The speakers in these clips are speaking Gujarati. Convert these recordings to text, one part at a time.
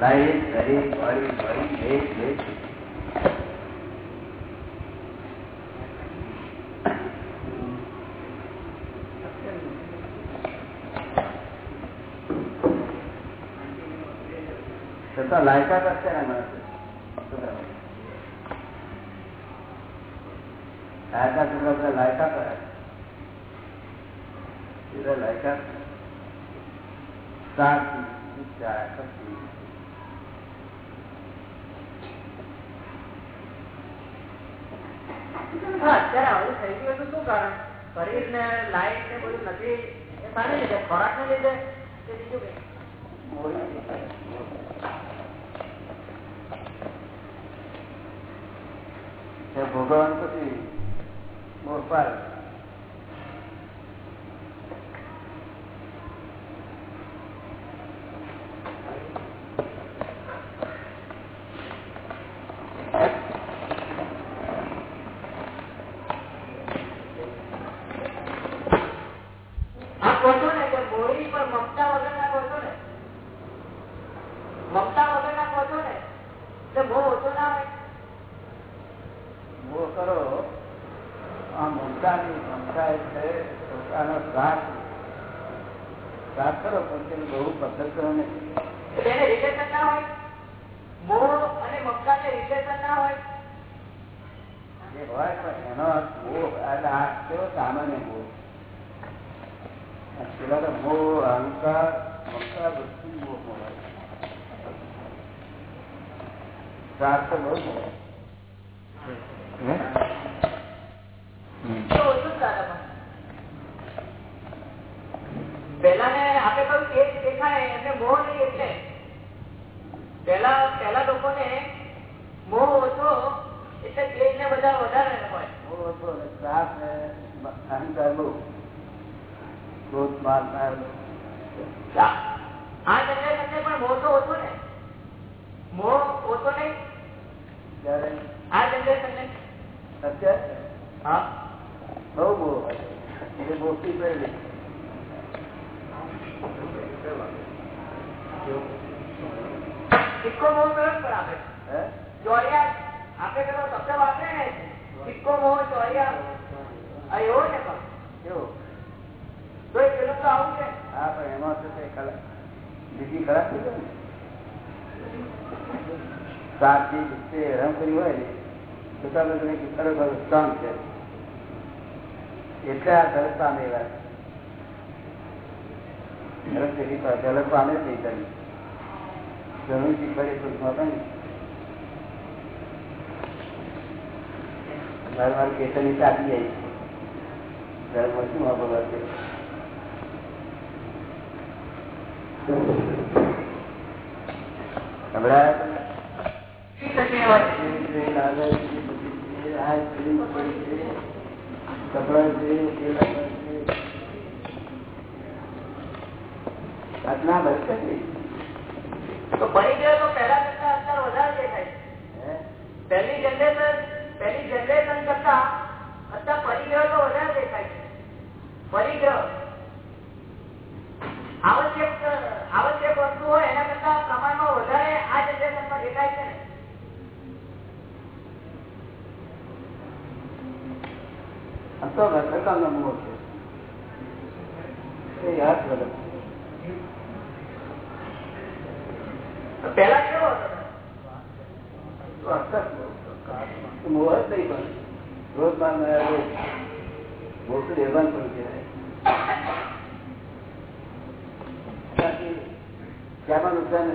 લાઈટ શરીર બોડી બોડી ભેજ ભેજ છતાં લાયકાત હશે ને લાયકાત એટલે લાયકાત એટલે લાયકાત. શાંતિ વિચાર શક્તિ અત્યારે ને લાઈટ નથી. એ સારી ખોરાક લીધે. કે બીજું કઈ? ભોગવવાનું પછી મોરપાલ આ કહો છો ને કે મોડી પર મમતા વગર ના કહો છો ને મમતા વગર ના કહો છો ને એટલે બહુ ઓછો ના હોય મોહ કરો આ મમતાની મમતા એટલે પોતાનો શ્વાસ શ્વાસ કરો પણ તેને બહુ પસંદ કરો નહીં એટલે એને રિલેશન ના હોય મોહ અને મમતા ને રિલેશન ના હોય એ હોય પણ એનો અર્થ મોહ એટલે આ કેવો સામાન્ય મોહ આ પેલા તો મોહ અહંકાર મમતા બધું મોહ હોય શ્વાસ તો બહુ મોહ હે? હમ. તો ઓછું દાદા પણ પેલા ને આપણે કહ્યું તેજ દેખાય એમને મોહ નહીં એટલે પેલા પેલા લોકોને મોહ ઓછો એટલે તેજ ને બધા વધારે હોય મોહ હતો અને શ્વાસ ને અહંકાર બહુ ક્રોધ માર માર બહુ. આ જનરેશન ને પણ મોહ તો ઓછો ને મોહ ઓછો નહીં ત્યારે આ જનરેશન ને અત્યારે હા બહુ બહુ હોય એટલે મોટી પહેલી સિક્કો મોહ કયો પણ આપે હે ચોરિયા આપણે પેલો શબ્દ વાપરે ને સિક્કો મોહ ચોરિયા આ એવો ને પણ કેવો તો એ પેલું તો આવું છે હા પણ એમાં તો તે ખરા બીજી ખરાબ થઈ જાય ને સાચી ગુસ્સે હેરાન કરી હોય ને તો તમે તમે ખરેખર સ્ટ્રોંગ છે એટલે આ ધરત પામે એવા ધરત પેલી ધરત પામે જ નહીં કરી જરૂર શીખવાડી તો ને મારે મારી કેસરની ચાલી જાય ધર્મ શું ખબર છે? આટલા બસ નહીં તો પડી ગયો તો પહેલા કરતા અત્યારે વધારે દેખાય છે હે? પહેલી જનરેશન પહેલી જનરેશન કરતા અત્યારે પરિગ્રહ તો વધારે દેખાય છે પરિગ્રહ આવશ્યક આવશ્યક વસ્તુ હોય એના કરતા પ્રમાણમાં વધારે આ જનરેશનમાં દેખાય છે ને આ તો ઘરકામનો મોહ છે એ યાદ કરો તો પહેલા કેવો હતો તો અસર મોહ જ નહીં પણ રોજ બાર મળ્યા રોજ મોટું રહેવાનું પણ કહેવાય બાકી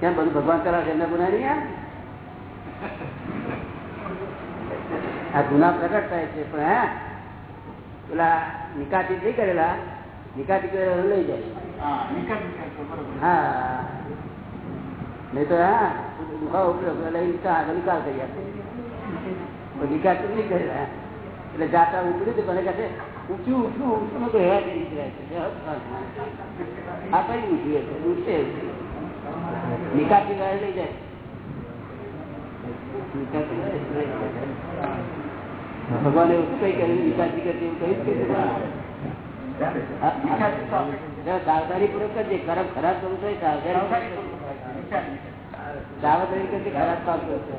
કેમ બધું ભગવાન કરાવે છે ગુના નહીં આ? ગુના પ્રગટ થાય છે પણ હા પેલા નિકાતી નહીં કરેલા નિકાતી કરેલા લઈ જાય. હા નહીં તો હા. દુખાવો ઉપયોગ લઈ આગળ નિકાલ કરી આપે. નિકાતી નહીં કરેલા એટલે જાતા ઉતર્યું તો મને કહે ઊંચું ઊંચું ઊંચું. તો હેર નીકળે છે. આ કઈ ઊંચું છે? ઉઠશે લઈ જાય. જાય. ભગવાને કઈ કર્યું નિકાલ કરતી એવું કહ્યું કે સાવધાની પૂર્વક કરજે. ખરાબ ખરાબ કરવું તો સાવધાની કરજે. ખરાબ કામ કરશે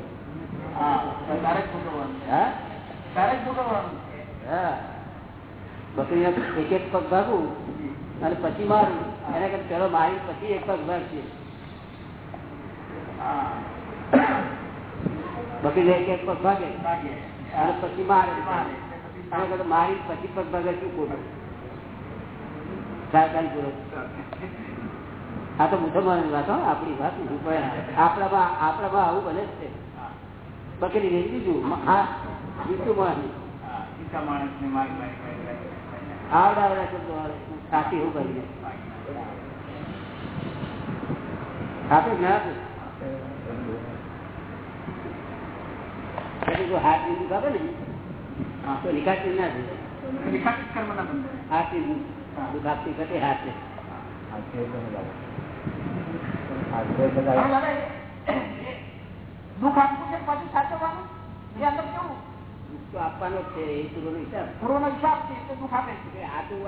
ભોગવવાનું. એક એક પગ ભાગું અને પછી મારું. એના કરતા પેલો મારી પછી એક પગ ભાગશે. હા. બકરીને એક એક પગ ભાગે? અને પછી મારે. મારે. મારી પછી પગ ભાગે શું ખોટું? પૂર્વક આ તો મુસલમાનની વાત આપણી વાત આપણામાં આપણામાં આવું બને જ છે. બકરી રહી દીધું. હા. જીતું માણી હા સીતા માણસને મારી મારી મારી મારી. આવડા આવડા શબ્દો સાચી એવું કરીને આપણે ના હાથ ને? તો ના નિખાત. હાથ. ઘટે હાથ દુઃખ આપવું છે પાછું સાચવવાનું? એ અંદર કેવું? તો આપવાનો છે એ પૂરો હિસાબ. પૂર્વનો હિસાબ છે એટલે દુઃખ આપે છે. એ આપણું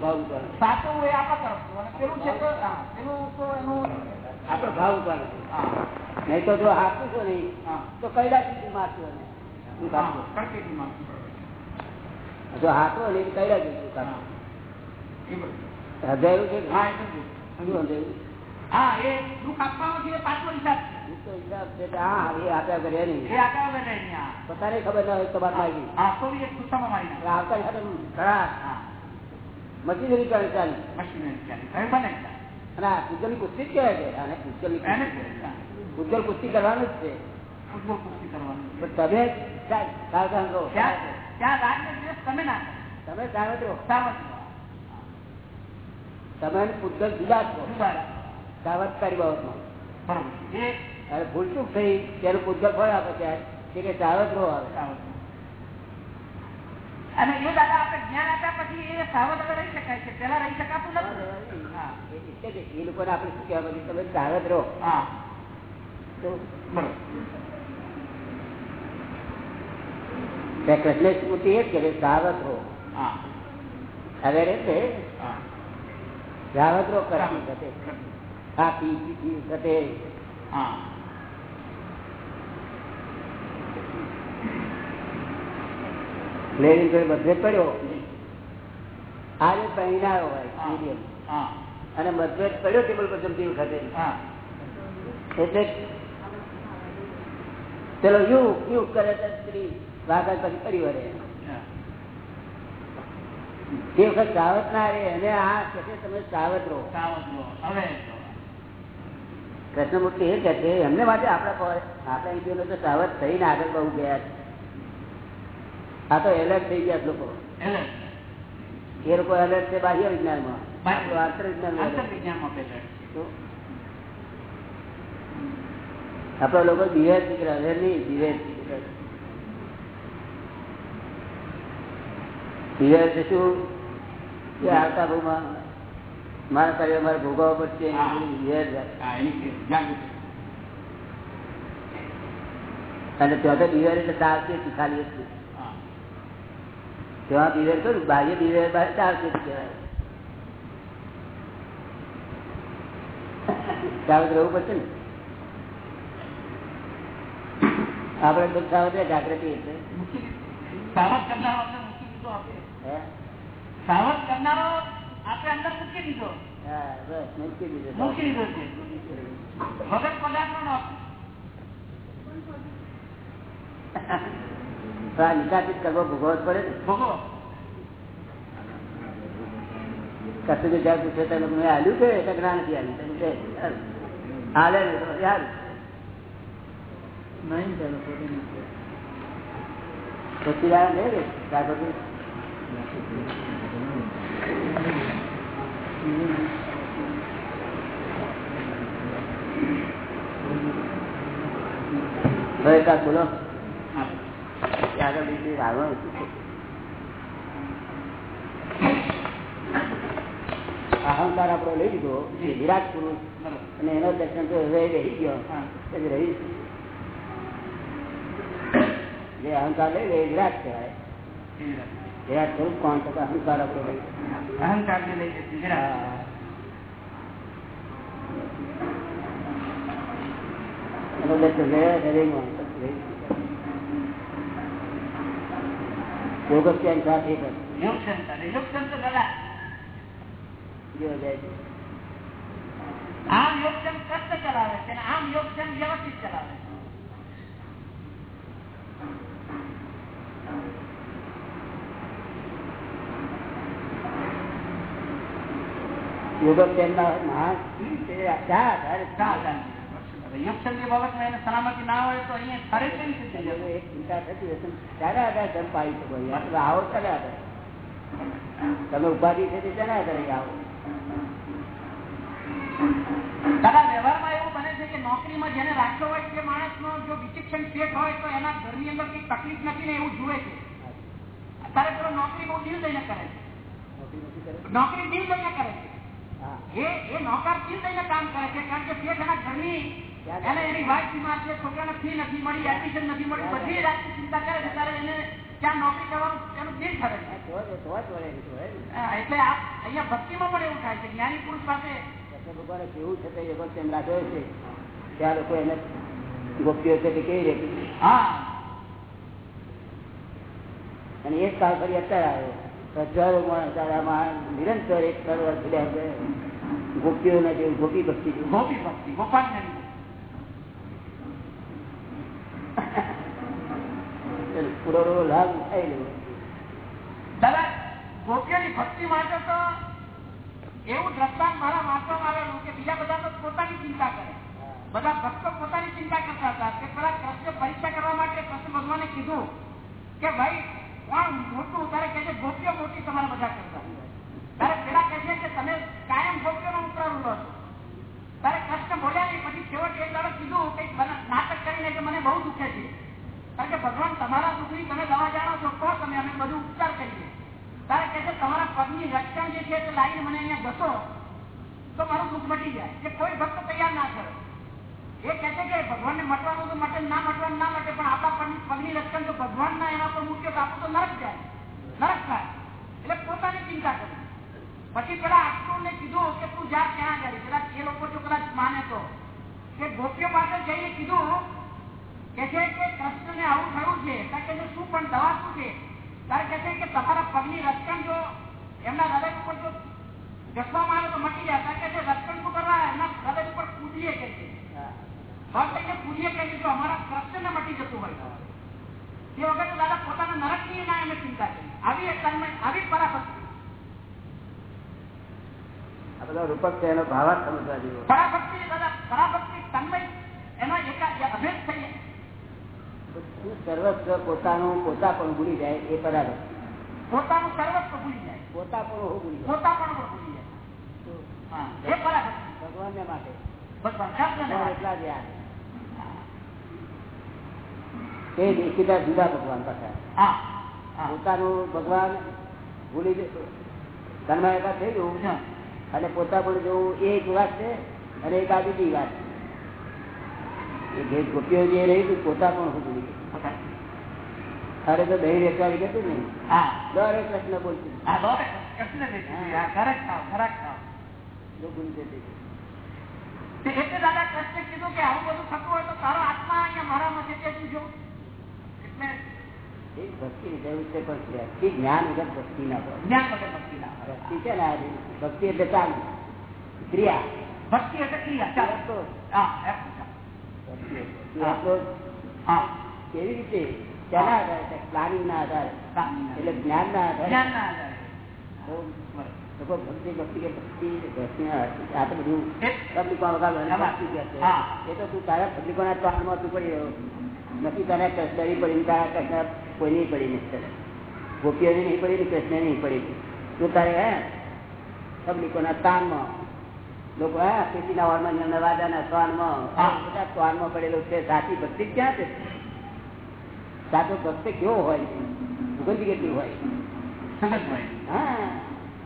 ભાવ ઉપર. સાચવવું એ આપણા તરફનું પેલું છે પેલું તો એનું આપણો ભાવ હા. નહીં તો જો હાથું છો નહીં. તો સુધી મારશું. જો હાથો નહીં તો કઈડા સુધી દુઃખ હા. એ છે ને? શું હૃદયનું? હા એ દુઃખ આપવાનો છે. એ હિસાબ ને. પોતાને ખબર ના હોય મશીનરી કરે ચાલી. મશીનરી અને આ પૂજલની કુસ્તી જ કહેવાય છે એને કુસ્તી. કરવાનું જ છે. તમે તમે પૂજલ જુદા છો. સાવધકારી બાબતમાં. અને ભૂલચૂક થઈ ત્યારે પૂજલ ફળ આપે ત્યારે કે સાવધ રહો આવે અને એ દાદા આપણે જ્ઞાન આપ્યા પછી એ સાવધ હવે રહી શકાય છે. પેલા રહી શકાતું નથી. એ લોકોને આપણે શું કહેવા તમે સાવધ રહો. હા. કૃષ્ણ સ્મૃતિ એ જ સાવધ રહો હવે રે છે? હા. સાવધ રહો ઘટે. ખાતી પીતી ઘટે. બધે પડ્યો. આજે પહેરાયો હોય. હા. અને મતભેદ પડ્યો ટેબલ પર જમતી વખતે. હા. એટલે પેલો યુ યુ કરે સ્ત્રી વાગડ પછી કરી વળે તે વખત સાવત ના રે અને આ કે તમે સાવત રહો. કૃષ્ણમૂર્તિ એ કે છે એમને માટે આપણા આપણા ઇન્ડિયનો તો સાવત થઈને આગળ બહુ ગયા છે. આ તો એલર્ટ થઈ ગયા લોકો. એ લોકો એલર્ટ છે બાહ્ય વિજ્ઞાનમાં. આંતર વિજ્ઞાન આંતરવિજ્ઞાનમાં પેલા. આપણા લોકો દિવેર દીકરા હવે નહીં દિવેર શીખરા શું? કે આવતા ભાવમાં મારા કાર્ય મારે ભોગવવા પડશે છે. અને ત્યાં તો દિવેર એટલે ખાલી હતી ત્યાં દિવેર કરું? બાહ્ય દિવેર બહાર સાવચેતી કહેવાય. સાવધ રહેવું પડશે ને? આપણે બધું વધે જાગૃતિ એટલે. સાવધ કરનારો આપણે અંદર મૂકી દીધો. બસ મૂકી દીધું. મૂકી દીધો છે. વગર આ નિકાસિત કરવો ભોગવવો જ પડે ભોગવો. કશું કે જ્યાં પૂછે તમે મેં હાલ્યું છે કે ના નથી હાલ્યું? તમે કહે, હાલ. હાલે યાર નહીં ચાલો બોલો. આગળ બીજું આગળ અહંકાર આપડો લઈ લીધો વિરાટ પુરુષ. અને એનો દર્શન તો રહી ગયો. રહી જે અહંકાર લઈ લે એ વિરાટ કહેવાય વિરાટ સ્વરૂપ કોણ તો કે અહંકાર આપણો લઈ અહંકાર ને લઈ જતી વિરાટ. હા. એનો દર્શન રહ્યા શરીરમાં પછી રહી યોગક્ષેમ સાથે પણ યોગ સંત યોગ સંત દાદા ગયો જાય છે આમ યોગક્ષમ કષ્ટ ચલાવે છે અને આમ યોગક્ષમ વ્યવસ્થિત ચલાવે છે યોગક્ષેમના મહાન તે ચા આધારે ચા ચાલતી. યોગક્ષમની બાબતમાં એને સલામતી ના હોય તો અહીંયા આવો તમે ઉપાધિ છે તે તેના આધારે આવો. દાદા વ્યવહારમાં એવું બને છે કે નોકરીમાં જેને રાખતો હોય તે માણસનો જો વિચિક્ષણ શેઠ હોય તો એના ઘરની અંદર કઈ તકલીફ નથી ને એવું જુએ છે. અત્યારે પેલો નોકરી બહુ દિલ દઈને કરે છે. નોકરી દિલ દઈને કરે છે. એ એ નોકર દિલ દઈને કામ કરે છે કારણ કે શેઠ એના ઘરની એને એની વાઇફ બીમાર છે છોકરાને ફી નથી મળી એડમિશન નથી મળી બધી રાતની ચિંતા કરે છે ત્યારે એને ક્યાં નોકરી કરવાનું એનું દિલ ઠરે છે. તો જ તો જ વળે નહીં તો હોય ને. હા, એટલે આ અહીંયા ભક્તિમાં પણ એવું થાય છે જ્ઞાની પુરુષ પાસે ભગવાને કેવું છે તે યોગો તેમ રાખ્યો છે. ત્યાં લોકો એને ગોપીઓ છે તે કેવી રીતે? હા. અને એક કાળ ફરી અત્યારે આવ્યો. હજારો માણસ નિરંતર એક કરોડ વર્ષ છે ગોપીઓના જેવું ગોપી ભક્તિ ગોપી ભક્તિ ગોપાલ પૂરો લાભ ઉઠાઈ લેવો. દાદા ગોપીઓની ભક્તિ માટે તો એવું દ્રષ્ટાંત મારા વાંચવામાં આવેલું કે બીજા બધા તો પોતાની ચિંતા કરે. બધા ભક્તો પોતાની ચિંતા કરતા હતા કે પેલા કૃષ્ણ પરીક્ષા કરવા માટે કૃષ્ણ ભગવાને કીધું કે ભાઈ મોટું તારે કહે છે, ગોપીઓ મોટી તમારા બધા કરતા. તારે પેલા કહે કે તમે કાયમ ગોપીઓનો ઉતરાવું લો છો. તારે કૃષ્ણ બોલ્યા નહીં, પછી છેવટે એક દાડો કીધું કંઈક નાટક કરીને કે મને બહુ દુખે છે. કારણ કે ભગવાન તમારા દુઃખની તમે દવા જાણો છો, તો તમે અમે બધું ઉપચાર કરીએ. તારે કહે છે, તમારા પગની રક્ષણ જે છે તે લાવીને મને અહીંયા ઘસો, તો મારું દુઃખ મટી જાય. કે કોઈ ભક્ત તૈયાર ના કરે એ કહે છે કે ભગવાનને મટવાનું તો મટે, ના મટવાનું ના મટે, પણ આપણા પગની રક્ષણ તો ભગવાનના એના પર મૂક્યો તો તો નરક જાય, નરક થાય. એટલે પોતાની ચિંતા કરી. પછી પેલા અક્રૂરને કીધું કે તું જા ક્યાં જાય કદાચ એ લોકો કદાચ માને તો. કે ગોપીઓ પાસે જઈને કીધું, કે છે કે કૃષ્ણને આવું થયું છે કે શું પણ દવા શું છે? ત્યારે કહે કે તમારા પગની રક્ષણ જો એમના હૃદય ઉપર જો ઘસવામાં આવે તો મટી જાય. કારણ કે રક્ષણ શું કરવા એમના હૃદય ઉપર કૂદીએ કે છે. ભક્ત એટલે પૂજીએ કે જો અમારા પ્રશ્ન મટી જતું હોય તે. વખતે દાદા પોતાના નરકની ના એમને ચિંતા કરી. આવી આવી પરાપત્તિ આ બધા રૂપક છે એનો ભાવાર્થ સમજવા જેવો. પરાભક્તિ દાદા પરાભક્તિ તન્મય એમાં એકા અભેદ થઈ સર્વસ્વ પોતાનું પોતા પણ ભૂલી જાય એ પરાગત પોતાનું સર્વસ્વ ભૂલી જાય. પોતા પણ ભૂલી જાય પોતા પણ ભૂલી જાય. હા એ પરાભક્તિ. ભગવાન કૃષ્ણને ભગવાન માટે. દેખીતા જુદા ભગવાન પાછા પોતાનું ભગવાન ભૂલી ધનમાં એકા થઈ ગયું અને પોતા પણ જોવું એ એક વાત છે અને એક આ બીજી વાત છે જે ગોપીઓ જે રહી હતી પોતા પણ હું ભૂલી ગઈ અરે તો દહીં વેચવાની ગતું ને દરેક પ્રશ્ન બોલતું કૃષ્ણ દેખી હા ઘરે જ ખાઓ ખરા ખાઓ જો ભૂલી જતી એટલે દાદા કૃષ્ણે કીધું કે આવું બધું થતું હોય તો તારો આત્મા અહીંયા મારામાં છે તે તું જો. એટલે એ જરૂર છે પણ છે. જ્ઞાન વગર ભક્તિ ના હોય. જ્ઞાન વગર ભક્તિ ના હોય. ભક્તિ છે ને ભક્તિ એટલે ચાલુ. ક્રિયા. ભક્તિ એટલે ક્રિયા. ચાલો. હા કેવી રીતે? તેના આધારે પ્લાનિંગ ના આધારે એટલે જ્ઞાન ના આધારે. લોકો ભક્તિ ભક્તિ કે ભક્તિ આ તો બધું પબ્લિકો છે. હા. એ તો તું તારા પબ્લિકોના ત્રાણમાં તું પડી રહ્યો નથી તારા કૃષ્ણની પડી તારા કૃષ્ણ કોઈ નહીં પડી નથી ગોપીઓની નહીં પડી ને કૃષ્ણ નહીં પડી. તું તારે હે પબ્લિકોના તાનમાં લોકો હા ખેતીના વાળમાં નવાદાના શ્વાનમાં બધા શ્વાનમાં પડેલો છે. સાચી ભક્તિ ક્યાં છે? સાચો ભક્ત કેવો હોય? સુગંધી કેટલી હોય? હા.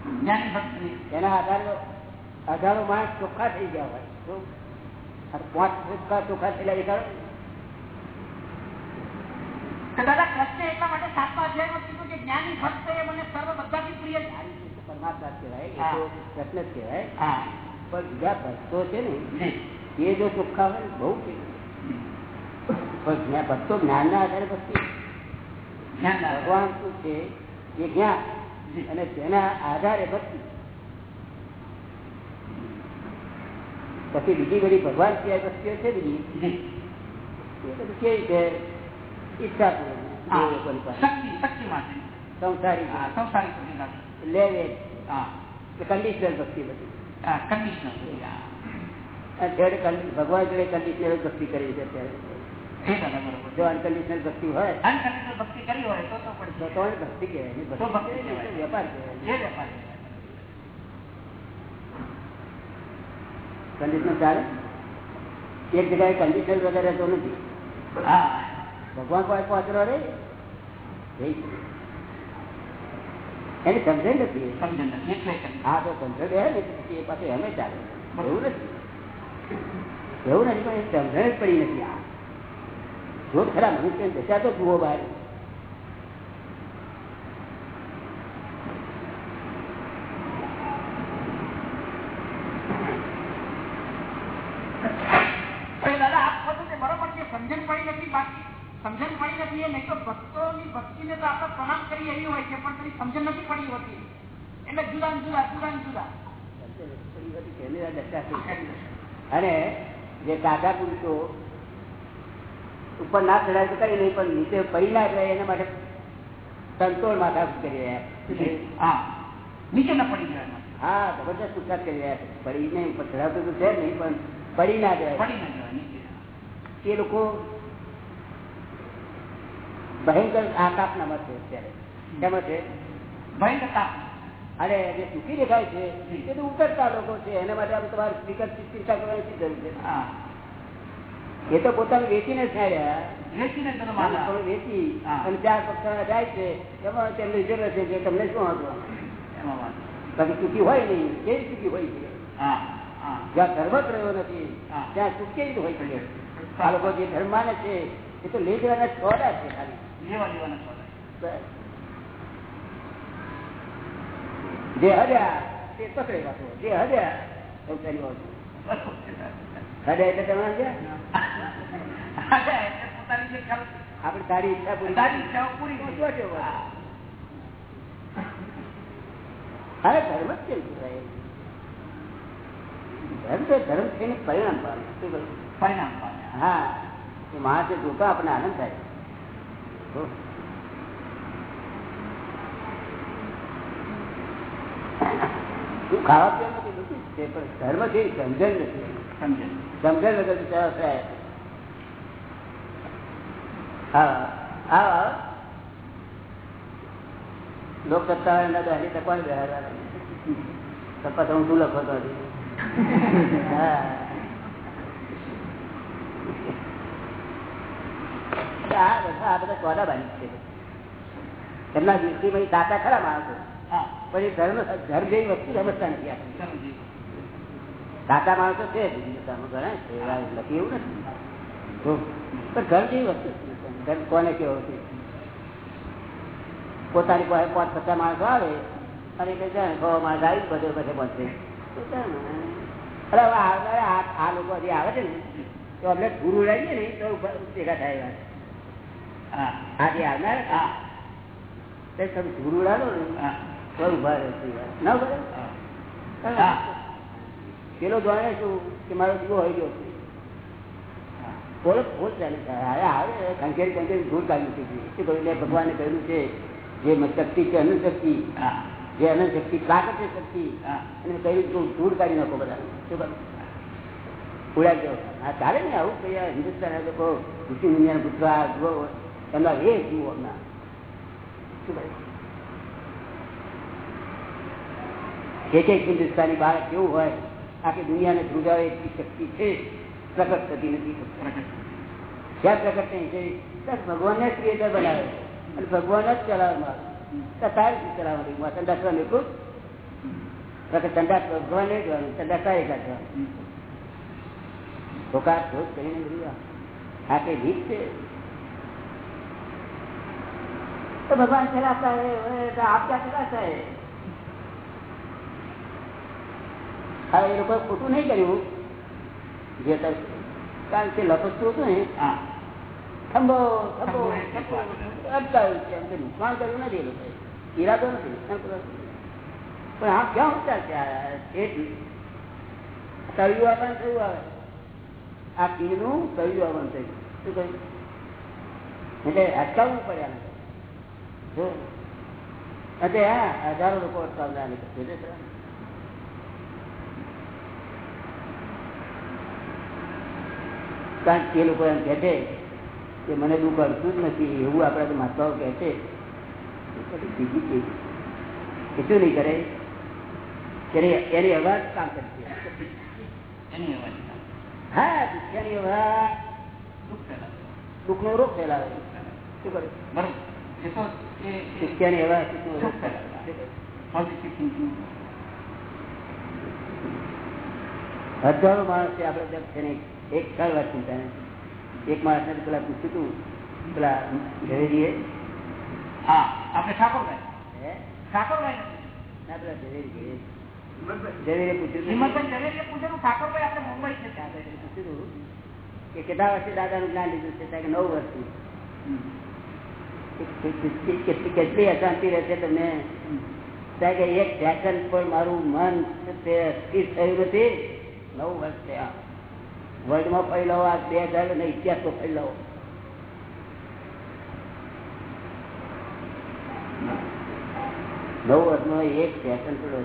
જ્ઞાની ભક્ત એના આધારે હજારો માણસ ચોખ્ખા થઈ ગયા હોય. પાંચ ચોખ્ખા ચોખ્ખા થયેલા દેખાડો તો દાદા કૃષ્ણ એટલા માટે સાતમા અધ્યાયમાં કીધું કે જ્ઞાની ભક્ત એ મને સર્વ બધાથી પ્રિય છે. આ રીતે તો પરમાત્મા કહેવાય. એ હા. તો પ્રશ્ન જ કહેવાય. પણ બીજા ભક્તો છે ને એ જો ચોખ્ખા હોય બહુ પણ ભક્તો જ્ઞાનના આધારે ભક્તિ. ભગવાન શું છે? એ જ્ઞાન. અને તેના આધારે ભક્તિ. પછી બીજી બધી ભગવાન સિવાય ભક્તિઓ છે બીજી? એ બધું કેવી છે ઈચ્છા પૂર્વક. સંસારી સંસારી લેવે કન્ડિશનલ ભક્તિ બધી. કન્ડિશનલ ભગવાન જોડે કન્ડિશનલ ભક્તિ કરી છે અત્યારે જો અનકન્ડિશનલ ભક્તિ હોય અનકન્ડિશનલ ભક્તિ કરી હોય તો તો તો ભક્તિ કહેવાય તો ભક્તિ. વેપાર કહેવાય. વેપાર કન્ડિશનલ ચાલે? એક જગ્યાએ કન્ડિશનલ વગેરે તો નથી. હા. ભગવાન પાસે પાત્ર રે એને સમજે નથી. એ. સમજણ નથી હા તો સમજે ને એ પાસે અમે ચાલે એવું નથી. એવું નથી પણ એ સમજણ જ પડી નથી આ. જો ખરા મનુષ્ય દશા તો જુઓ બહાર સમજણ પડી નથી બાકી. સમજણ પડી નથી એ નહીં તો ભક્તોની ભક્તિને તો આપણે પ્રણામ કરી એવી હોય છે પણ તેની સમજણ નથી પડી હોતી. એટલે જુદા જુદા જુદા જુદા. અને જે દાદા પુરુષો ઉપર ના ચડાય તો કઈ નહીં પણ નીચે પડી ના એટલે એના માટે કંટ્રોલ માથા કરી રહ્યા હા. નીચે ના પડી એમાં. હા જબરદસ્ત પુરસાદ કરી રહ્યા પડી નહીં ઉપર ચડાવતું તો છે નહીં પણ પડી ના જાય એ લોકો ભયંકર આકાપનામાં છે અત્યારે. કેમ છે? ભયંકર તાપ. અને જે સુખી દેખાય છે એ તો ઉતરતા લોકો છે. એના માટે આપણે તમારે સ્પીકર ચિંતા કરવાની જરૂર છે? હા. એ તો પોતાનું વેચીને થાય વેચીને વેચી અને ચાર પક્ષ જાય છે એમાં તેમને જરૂર છે કે તમને શું હતું. બાકી સુખી હોય નહીં કેવી ચૂકી હોય છે? જ્યાં ધર્મ જ રહ્યો નથી ત્યાં સુખ કેવી હોય છે આ લોકો જે ધર્મ માને છે એ તો લઈ જવાના છોડા છે ખાલી. લેવા દેવાના છોડા. જે હર્યા તે પકડે વાતો જે હર્યા હોય હડ્યા એટલે ખરું તારી ઈચ્છા પૂરી. તારી ઈચ્છા પૂરી. અરે ધર્મ જ કેમ કહેવાય? ધર્મ તો ધર્મ થઈને પરિણામ પામે? પરિણામ પામે. હા. એ માણસે જોતા આપણને આનંદ થાય. શું ખાવા પીવાનું? પણ ધર્મ છે સમજણ નથી. સમજે. સમજણ વગર વિચાર થાય. હા લોક સત્તા એના તો હજી તકવાની બેહાડવાના તપાસ હું શું લખો તો આ બધા આ બધા સોદા બાજુ છે? એમના એ દાતા ખરા માણસો. હા. પણ એ ધર્મ ધર્મ જેવી વસ્તુ સમજતા નથી. આપણે. સાચા માણસો છે લખી એવું નથી પણ ઘર જેવી વસ્તુ ઘર કોને કેવો છે પોતાની પાસે પાંચ પચાસ માણસો આવે અને એટલે છે માણસ આવી બધે બધે પહોંચે ને. અરે હવે આ લોકો જે આવે છે ને તો અમને ગુરુ રહીએ ને તો ભેગા થાય. હા. જે આવનારા હા. તમે ધૂળ ઉડાડો ને. તો ઊભા રહેશે ના બરાબર હા. પેલો જાણે શું કે મારો દીવો હોય ગયો. છે બોલો બોલ ચાલે આવે ખંખેરી ખંખેરી ધૂળ કાઢી છે. શું કહ્યું? ભગવાને કહ્યું છે જે શક્તિ છે અનુશક્તિ. જે અનુશક્તિ શક્તિ પ્રાકૃત શક્તિ. અને કહ્યું તું ધૂળ કાઢી નાખો બધા. શું કહ્યું? ઉડાડી દો હા ચાલે ને આવું કહીએ હિન્દુસ્તાન લોકો ઋષિ મુનિયા આ જુઓ. એમના એ જુઓ એમના. શું કહ્યું? એક એક હિન્દુસ્તાની બાળક કેવું હોય? આખી દુનિયાને ધ્રુજાવે એટલી શક્તિ છે, પ્રગટ થતી નથી ક્યાં પ્રગટ નહીં છે ભગવાનને જ ક્રિએટર બનાવે અને ભગવાન જ ચલાવવામાં આવે સારી ચલાવવાની ચંદાસરા ને ખૂબ ચંદા ભગવાને જ ચંદાસરા એ કાઢવાનું હોકાર ભોગ કરીને આ. કઈ રીત છે? તો ભગવાન ચલાતા હે આપ ક્યાં ચલાતા હે હા એ લોકો ખોટું નહીં કર્યું. જે કારણ કે લપસતું હતું ને હા. થંભો થંભો અટકાવ્યું છે. એમ કે નુકસાન કર્યું નથી એ લોકોએ. ઈરાદો નથી. નુકસાન કર્યું પણ આ ક્યાં ઉતાર છે? તળિયું આવવાનું થયું આવે આ કીડનું તળિયું આવવાનું થયું. શું કહ્યું એટલે અટકાવવું પડે આને જો. અને હા હજારો લોકો અટકાવનાર કારણ કે લોકો એમ કહે છે કે મને દુઃખ અડતું જ નથી એવું આપણા તો માતાઓ કહે છે. બીજી ચીજ એ શું નહીં કરે. એની અવાજ કામ કરતી હા દુખ્યાની અવાજ. દુઃખ ફેલાવે. રોગ ફેલાવે. શું કરે? દુખ્યાની અવાજ ફેલાવે. ફેલાવે. હજારો માણસ છે આપણે ને એક ક્ષણ વાત ચિંતા નથી એક માણસ ને પેલા પૂછ્યું હતું પેલા ઝવેરીએ. હા આપણે ઠાકોરભાઈ. હે? ઠાકોરભાઈ. ના પેલા ઝવેરી ઝવેરી. હિંમતભાઈ. ઝવેરીએ પૂછ્યું હતું ઝવેરીએ પૂછેલું ઠાકોરભાઈ આપણે મુંબઈ છે. ત્યાં પૂછ્યું હતું કે કેટલા વર્ષે દાદાનું જ્ઞાન લીધું છે? ત્યાં કે નવ વર્ષથી કેટલી અશાંતિ રહેશે તમને? ત્યાં કે એક સેકન્ડ પર મારું મન તે સ્થિર થયું નથી? નવ વર્ષ થયા. વર્લ્ડમાં ફેલાવો આ બે હજાર અને ઇતિહાસનો ફેલાવો. નવ વર્ષમાં એક ફેશન પડ્યો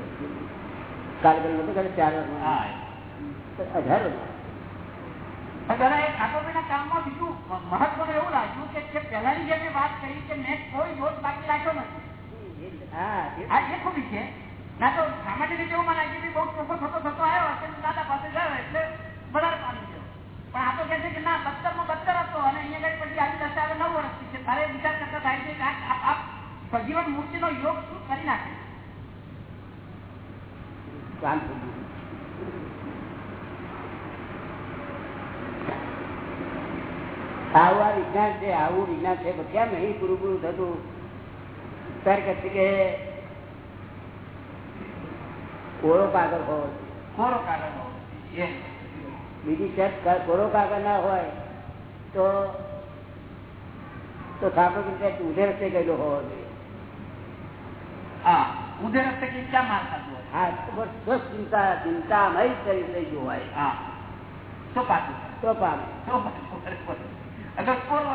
કાલ કરી નતો કરે ચાર વર્ષમાં હજાર મહત્વનું એવું લાગ્યું કે પહેલાની જે વાત કરી કે મેં કોઈ દોષ બાકી રાખ્યો નથી. હા આ એ ખૂબી છે. ના તો સામાન્ય રીતે એવું મને લાગ્યું બહુ ચોખ્ખો થતો થતો આવ્યો દાદા પાસે ગયો એટલે વધારે પામી ગયો પણ આ તો કે છે કે ના બત્તરમાં બત્તર હતો અને અહીંયા આગળ પછી આવી દશા નવ વર્ષથી છે તારે વિચાર કરતા થાય છે કે આ- આ આ સજીવન યોગ શું કરી નાખે? આવું આ વિજ્ઞાન છે આવું વિજ્ઞાન છે કેમ નહીં પૂરું પૂરું થતું? ત્યારે કહે છે કે કોરો કાગળ હોવો કોરો કાગળ હોવો બીજી સેટ કોરો કાગળ ના હોય તો તો ઠાકોરજી સેટ ઉધે રસ્તે ગયેલો હોવો જોઈએ. હા ઊંધે રસ્તે હોય? હા બસ બસ ચિંતા ચિંતામય કરી થઈ ગયું હોય. હા. તો પામે તો કોરો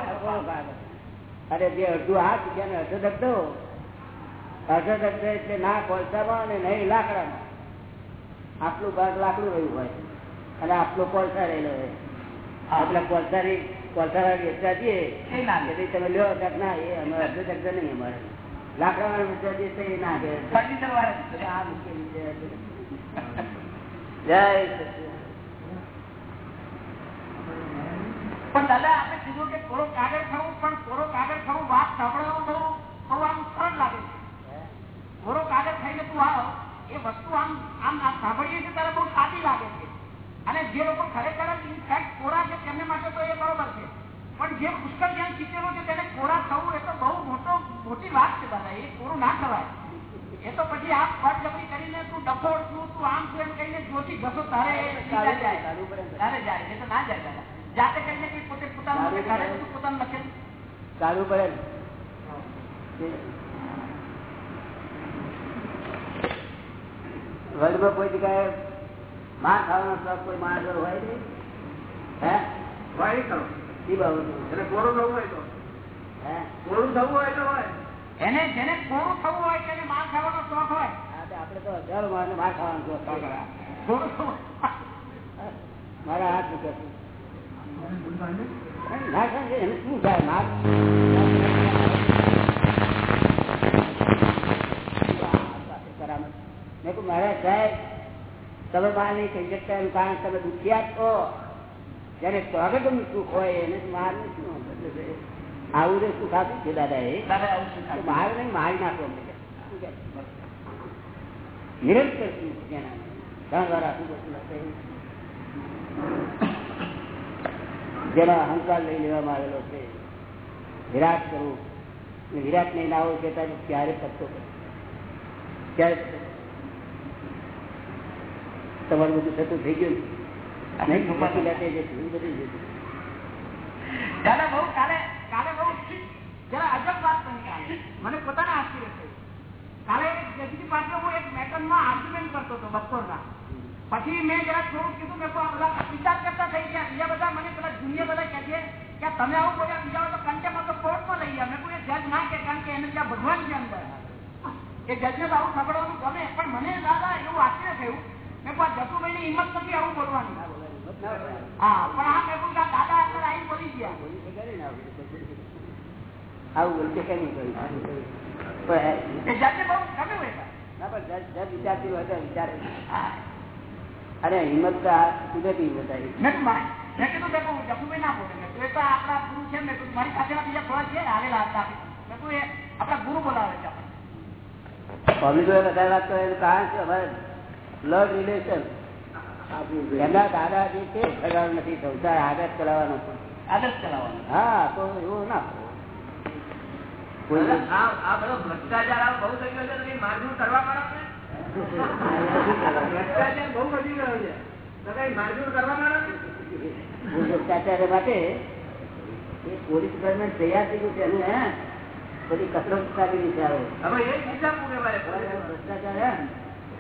અરે જે અડધું હાથ છે અડધો દગડો અડધો દગડો એટલે ના કોલસામાં અને નહીં લાકડામાં. આટલું ભાગ લાકડું રહ્યું હોય. અને આટલો કોલસા રહેલો હોય. આપડે એટલે કોલસાની કોલસા વેચવા દઈએ એ ના લે. એટલે તમે લ્યો ના એ અમે અડધો દગડો નહીં અમારે. તો એ ના કે. આ મુશ્કેલી છે. જય પણ દાદા આપણે કીધું કે કોરો કાગળ થવું પણ કોરો કાગળ થવું વાત સાંભળવાનું થોડું થોડું આમ સરળ લાગે છે. કોરો કાગળ થઈને તું આવ એ વસ્તુ આમ આમ સાંભળીએ છીએ ત્યારે બહુ સાદી લાગે છે. અને જે લોકો ખરેખર કોરા છે તેમને માટે તો એ બરોબર છે. પણ જે પુષ્કળ જ્ઞાન શીખેલું છે તેને ખોરાક થવું એ તો બહુ મોટો મોટી વાત છે દાદા એ પૂરું ના થવાય. એ તો પછી આ ફટજબરી કરીને તું ડફોડ છું તું આમ છું એમ કહીને જોશી જશો તારે. તારે જાય. એ તો ના જાય દાદા. જાતે કરીને કઈ પોતે પોતાનું તારે બધું પોતાનું લખે. કાઢવું પડે વર્લ્ડમાં કોઈ જગ્યાએ માર ખાવાનો શોખ કોઈ માણસ હોય નહીં? હે? હોય કરો. એ બાબત એટલે કોરું થવું હોય તો? હે? કોરું થવું હોય તો હોય. એને જેને કોરું થવું હોય તેને માર ખાવાનો શોખ હોય. હા તો આપણે તો હજારો માણસને માર ખાવાનો શોખ. કોરું મારા હાથ મૂકે ના ખાય એને શું થાય? માર. મેં કહું મારા સાહેબ તમે માર નહીં કહી શકતા એનું કારણ તમે દુખિયા છો જેને સ્વાગતનું સુખ હોય એને મારનું શું મતલબ છે? આવું જે સુખ આપ્યું છે દાદા એ દાદા આવું શું તો થાય? મારે નહીં મારી નાખો અમને કે. શું કે? નિરંતર સુખ જેના ત્રણ વાર આપું બધું હશે. જેનો અહંકાર લઈ લેવામાં આવેલો છે વિરાટ કરવું અને વિરાટ નહીં ના હોય કહેતા તો ક્યારે પત્તો કરે? ક્યારે પત્તો કરે? તમારું બધું થતું થઈ ગયું નહીં બાકી લાગે છે, બધું છે. દાદા બહુ કાલે કાલે બહુ જરા અજબ વાત બની મને પોતાને આશ્ચર્ય થયું કાલે એક પાસે હું એક મેટરમાં આર્ગ્યુમેન્ટ કરતો હતો બપોરના. પછી મેં જરા થોડું કીધું મેં પેલા વિચાર કરતા થઈ ગયા બીજા બધા મને પેલા જુનિયર બધા કહે છે કે તમે આવું બોલ્યા બીજા તો કંટેમાં તો કોર્ટમાં લઈ ગયા. મેં કોઈ જજ ના કે કારણ કે એને ત્યાં ભગવાન છે અંદર. એ જજને તો આવું સાંભળવાનું ગમે પણ મને દાદા એવું આશ્ચર્ય થયું જસુભાઈની હિંમત નથી આવું બોલવાની. હા પણ આ મેં દાદા અંદર આવીને બોલી ગયા. આવું બોલશે નહીં કોઈ? પણ એ જજને બહુ ગમ્યું એ ના પણ જજ જજ વિચારતી હોય તો વિચારે. અને હિંમત કુદરતી હિંમત આવી. આપણા ગુરુ બોલાવે છે. આપણે બ્લડ રિલેશન એમના દાદાજી છે ફેરવાનું નથી સંસાર આગળ ચલાવવાનો છે આદર્શ ચલાવવાનો. હા તો એવું ના ભ્રષ્ટાચાર છે તો છે? તો માટે પોલીસ ડિપાર્ટમેન્ટ તૈયાર થઈ ગયું છે એનું બધી કસરત ચાલી છે જ વિચારવું ભ્રષ્ટાચાર હે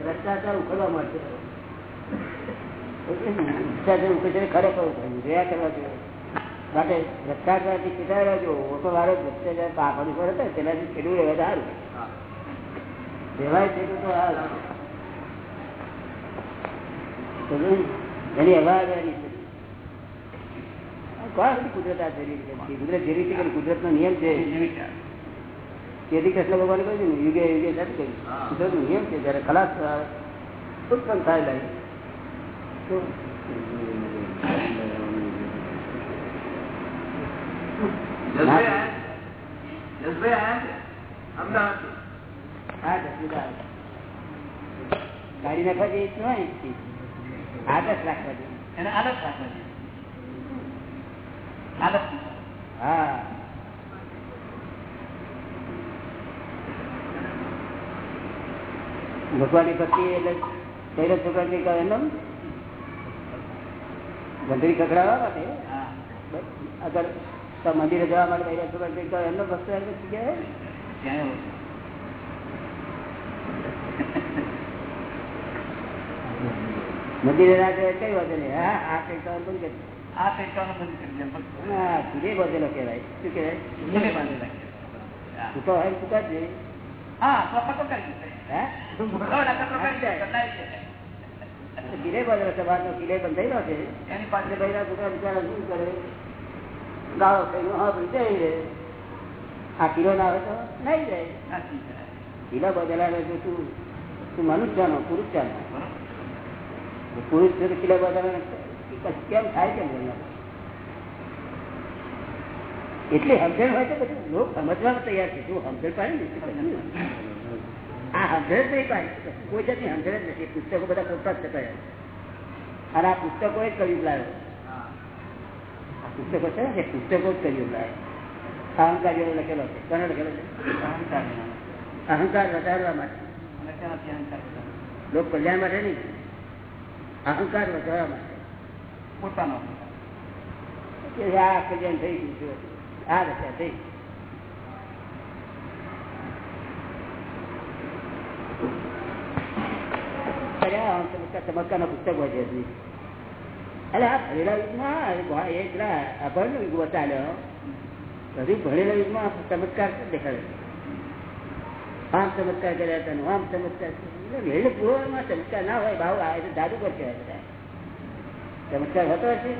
ભ્રષ્ટાચાર ઉખડવા મળશે ભ્રષ્ટાચાર ખરેખર કરવા જોઈએ માટે ભ્રષ્ટાચારથી વાળો ભ્રષ્ટાચાર પર હતો તેનાથી રહેવા સારું. રહેવાય છે તો સારું. એની છે. કોણ બધી કુદરત આ છે? કુદરત જેવી રીતે કે કુદરતનો નિયમ છે? તેથી કૃષ્ણ ભગવાને કહ્યું ને યુગે યુગે નથી કહ્યું નિયમ છે જયારે ખલાસ ઉત્પન્ન થાય લાગે. તો ગાડી નાખવા જઈએ શું હોય આદર્શ રાખવા જોઈએ એને આદર્શ રાખવા જોઈએ આદર્શ હા. ભગવાનની ભક્તિ એટલે પહેલો છોકરા ની કહે એમ ગંધરી ખખડાવવા માટે? અગર તો મંદિરે જવા માટે પહેલા છોકરા ની કહે એમનો ભક્ત એમ જ છે. મંદિરે ના જાય કઈ વાંધો નહીં. હા આ કઈ કહે બંધ કરી આ પૈસાનો બંધ કરી દે. હા ખીરે બધેલો કહેવાય. શું કહેવાય. તું તો હોય તું કરજે હા તો કરી કરી દે. કટાઈ છે. એની પાસે છોકરા બિચારા શું કરે? ગાળો હા ભાઈ જઈ આ કિલો ના આવે તો નહીં જાય. કિલો બદલા રહે તું તું મનુષ્યનો પુરુષનો? બરોબર. પુરુષ છે તો કિલો બદલા કેમ થાય કેમ એટલી સમજણ હોય તો બધું લોક સમજવા તૈયાર છે. તું સમજણ પાડે ને. આ સમજણ નહીં પાય કોઈ જાતની જ નથી. પુસ્તકો બધા ખોટા જ થતા અને આ પુસ્તકો જ કર્યું લાવ્યો. હા. આ પુસ્તકો છે ને એ પુસ્તકો જ કર્યું લાવ્યો. અહંકારીઓ લખેલો છે. કોને લખેલો છે? અહંકાર અહંકાર વધારવા માટે. લોક કલ્યાણ માટે નહીં. અહંકાર વધારવા માટે. પોતાનો. આ કલ્યાણ થઈ ગયું આ રચા થઈ ચમત્કાર નો પુસ્તક હોય છે એટલે આ ભણેલા યુગમાં એ પેલા અભણ યુગ બતાડ્યો હજુ ભણેલા યુગમાં ચમત્કાર દેખાડે આમ ચમત્કાર કર્યા હતા આમ ચમત્કાર એટલે પૂર્વમાં ચમત્કાર ના હોય ભાવ આ એટલે જાદુ પર ચમત્કાર હોતો હશે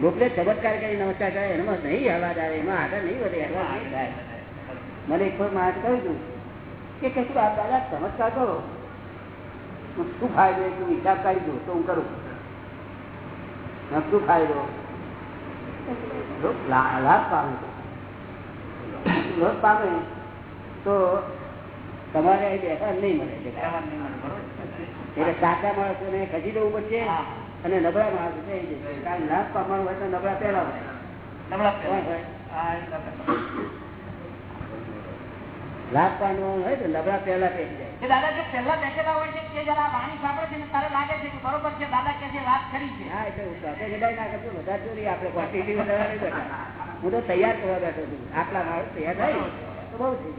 લોકોને ચમત્કાર કરી નમસ્કાર કરે એમાં નહીં હવા આવે એમાં આગળ નહીં વધે એમાં મને એક માણસ કહ્યું હતું કે કશું આ દાદા ચમત્કાર કરો. શું ફાયદો તું હિસાબ કાઢી દઉં તો હું કરું શું ફાયદો લાભ પામે તો. પામે તો તમારે બેઠા નહીં મળે? એટલે સાચા માણસોને ખસી દેવું પડશે અને નબળા માણસો થઈ જશે કારણ લાભ પામવાનું હોય તો નબળા પહેલા હોય નબળા પહેલા. હોય? લાભ પામવાનું હોય તો નબળા પહેલા પેસી જાય દાદા જે પહેલા બેઠેલા હોય છે તે જરા વાણી સાંભળે છે ને તારે લાગે છે કે બરોબર છે દાદા કે જે વાત કરી છે. હા એટલે હું સાથે ગડાઈ ના કરતો વધારે ચોરી આપણે ક્વોન્ટિટી વધારવા નહીં બેઠા હું તો તૈયાર કરવા બેઠો છું. આટલા માણસ તૈયાર થાય તો બહુ થઈ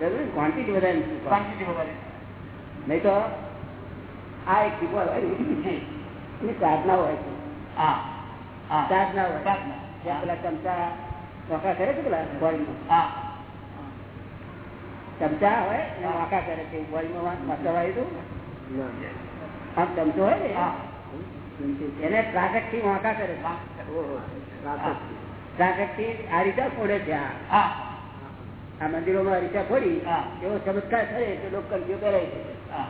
જરૂર ક્વોન્ટિટી વધારે. ક્વોન્ટિટી વધારે. નહીં તો આ એક ટીપો હોય એની પ્રાર્થના હોય છે. હા હા. પ્રાર્થના હોય. પ્રાર્થના. પેલા ચમચા ચોખા કરે છે પેલા હા. ચમચા હોય ને વાંકા કરે છે બોલમાં મસાવાયું હતું આમ ચમચો હોય ને એને ત્રાટકથી વાંકા કરે છે. ત્રાટક. થી આ રીતે ફોડે છે આ. હા. આ મંદિરોમાં અરીસા ફોડી હા. એવો ચમત્કાર થાય તો લોકો કરજો કરાય છે. હા.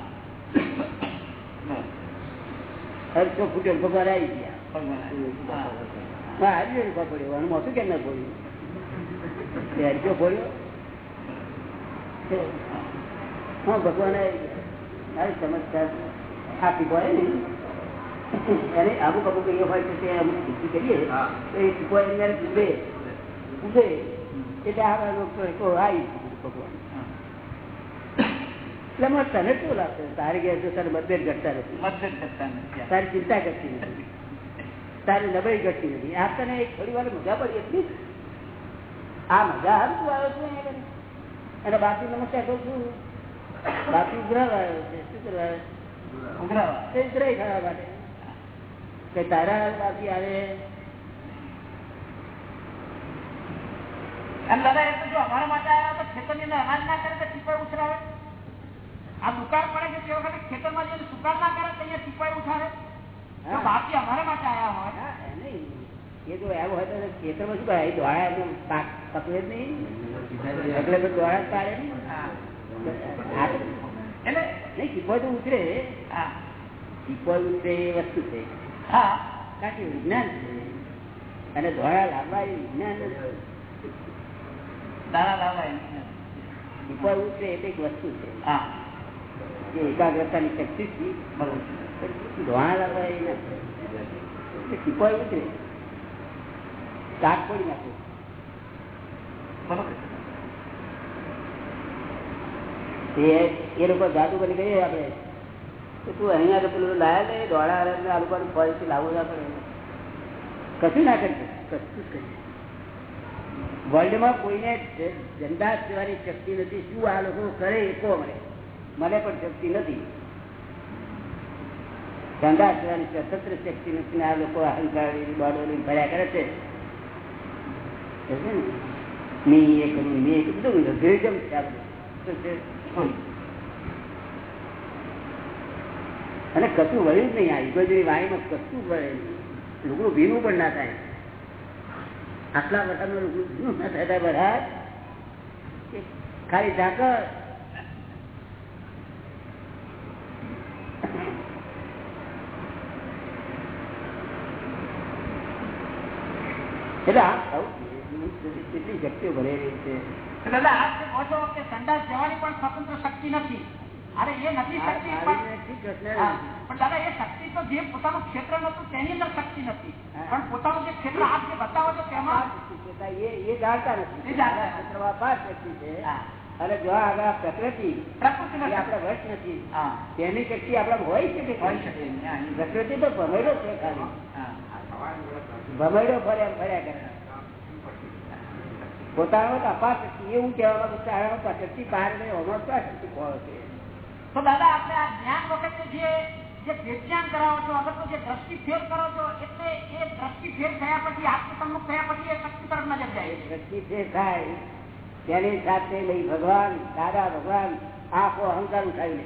ફૂટેલ ભગવાન આવી ગયા. હા. હા આવી ગયો રૂપા પડ્યો અને મોટું કેમ ના પડ્યું હરિયો હરક્યો પડ્યો હા ભગવાન મારી ચમત્કાર આપી પડે ને. એને અમુક અમુક એ હોય છે તે અમુક સિદ્ધિ કરીએ તો એ ટીપો એને પૂછે. પૂછે. એટલે આ લોકો કહે, "ઓ, આવી ભગવાન. એટલે તને શું લાગશે? તારી ગયા તારે મતભેદ ઘટતા નથી. મતભેદ કરતા નથી. તારી ચિંતા ઘટતી નથી. તારી નબળી ઘટતી નથી. આ તને એક થોડી વાર મજા પડી એટલી આ મજા હાલ તું આવ્યો છું. અને બાકી નમસ્કાર કહું છું બાકી ઉઘરાવ આવ્યો છે શું કરવા આવ્યો? ઉઘરાવા. ઉઘરાઈ ખાવા માટે કે તારા બાપી આવે દાદા એ તો જો અમારા માટે આવ્યા તો ખેતરની અંદર અનાજ ના કરે તો ટીપાઈ ઉછરાવે આ દુકાળ પડે છે તે વખતે ખેતરમાં જઈને સુકાળ ના કરે તો અહીંયા ટીપાઈ તો બાકી અમારા માટે આવ્યા હોય એ નહીં. એ જો એવું હોય તો ખેતરમાં શું? એ દોડા પાક પકવે નહીં? એટલે તો દોડા પાડે નહીં હા. આ તો એટલે નહીં ટીપોય ઉતરે. હા. ટીપોય ઉતરે એ વસ્તુ છે. હા. કારણ કે વિજ્ઞાન છે. અને ધોળા લાંબા એ વિજ્ઞાન. દાણા લાવવા એની. ઉતરે એ એક વસ્તુ છે. હા. એ એકાગ્રતાની શક્તિ છે. બરોબર. ધોળા લાવવા એ ટીપોય ઉતરે. કાટ પડી નાખે. બરોબર એ લોકો જાદુ કરી કહીએ આપણે. કે તું અહીંયા પેલું લાયા ને દોડા આ લોકો ફરીથી લાવવું ના પડે કશું ના કરી શકે. કશું જ વર્લ્ડમાં કોઈને જનતા સિવાયની શક્તિ નથી, શું આ લોકો કરે એ કહો મને. મને પણ શક્તિ નથી. ગંગા સિવાયની સ્વતંત્ર શક્તિ નથી આ લોકો અહંકાર બાળો ભર્યા કરે છે? બધું બધું. અને કશું વળ્યું જ નહીં આ ઇગોજરી વાણીમાં કશું વળે લુગડું ભીનું પણ ના થાય. આટલા વટાનું લુગડું ભીનું ના થાય. બધા ખાલી ઝાકર એટલે કેટલી શક્તિઓ ભરેલી છે. દાદા આપ જે કહો છો કે સંડાસ જવાની પણ સ્વતંત્ર શક્તિ નથી. અરે એ નથી શક્તિ પણ નથી કૃષ્ણ હા, પણ દાદા એ શક્તિ તો જે પોતાનું ક્ષેત્ર નતું તેની અંદર શક્તિ નથી. પણ પોતાનું જે ક્ષેત્ર આપ જે બતાવો છો તેમાં એ એ જાણતા નથી. એ જાણતા નથી. ક્ષેત્રમાં શક્તિ છે. અને જો આગળ પ્રકૃતિ પ્રકૃતિ એ આપણે વશ નથી. તેની શક્તિ આપણા હોય છે. કે હોઈ શકે પ્રકૃતિ તો ભરેલો છે ખાલી. ભમેડો ફર્યા ફર્યા કરે. પોતાનો તો અપાર શક્તિ એવું કહેવા માંગુ છું, આ પ્રકૃતિ બહાર નહીં. હોવાનો શું શક્તિ કોણ છે. તો દાદા આપણે આ જ્ઞાન વખતે જે જે વિજ્ઞાન કરાવો છો અગર તો જે દ્રષ્ટિ ફેર કરો છો એટલે એ દ્રષ્ટિ ફેર થયા પછી આત્મસન્મુખ થયા પછી એ શક્તિ તરફ નજર જાય. છે શક્તિ જે થાય તેની સાથે લઈ ભગવાન દાદા ભગવાન આખો અહંકાર ઉઠાવી લે.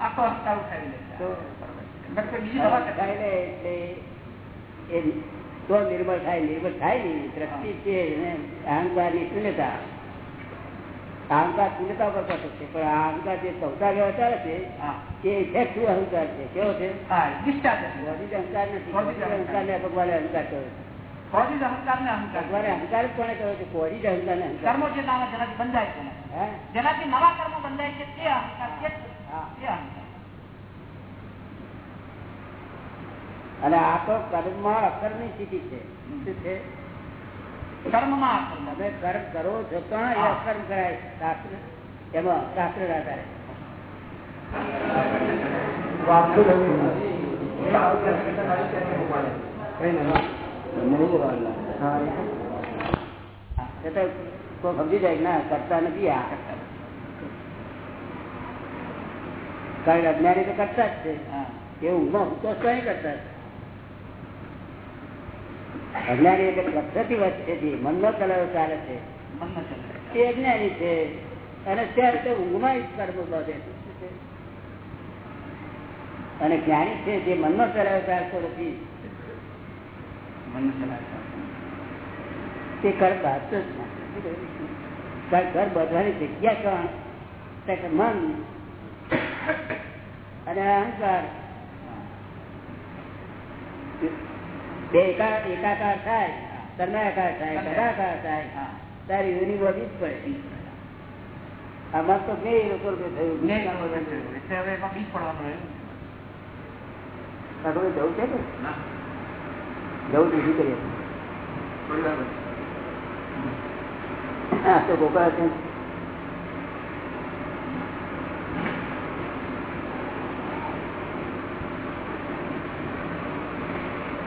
આખો હસ્તા ઉઠાવી લે. છે. તો નકર તો બીજી દવા કરતા. ઉઠાવી લે એટલે એ તો નિર્મળ થાય નિર્મળ થાય ને દ્રષ્ટિ છે અહંકારની શૂન્યતા. અહંકાર શૂન્યતા પર કટક છે. પણ આ અહંકાર જે સૌતા વ્યવહાર છે એ ઇફેક્ટ અહંકાર છે? કેવો છે? અહંકાર નથી. અહંકાર. ને ભગવાને અહંકાર કર્યો છે. ભગવાને અહંકાર કોને કહ્યો છે? બોડી જ અહંકાર ને કર્મો જે નાના જેનાથી બંધાય છે હે? જેનાથી નવા કર્મો બંધાય છે તે અહંકાર તે જ- હા. તે અહંકાર અને આ તો કર્મમાં અકર્મની સ્થિતિ છે શું છે કર્મમાં. તમે કર્મ કરો છો પણ એ હા. અકર્મ કરાય શાસ્ત્ર એમાં શાસ્ત્ર આધારે તો સમજી જાય ના કરતા નથી આ કારણ અજ્ઞાની તો કરતા જ છે હા. એ ઊંઘમાં જ કઈ કરતા જ. અજ્ઞાની એટલે પ્રકૃતિ વચ્ચે મનનો કલર ચાલે છે. એ અજ્ઞાની છે. અને ત્યારે તે ઊંઘમાં જ બધે અને જ્ઞાની છે જે મનનો ચલાવો ચાલતો નથી. તે કર બાજતો જ નથી ઘર બધવાની જગ્યા કોણ? મન. અને અહંકાર. બે એકા એકાકાર થાય કર્ણાકાર થાય કદાકાર થાય ત્યારે યુની જ પડે આમાં તો બે લોકો થયું. બધું બીજ. જવું છે. જવું તો કરીએ. હા તો ગોપાલ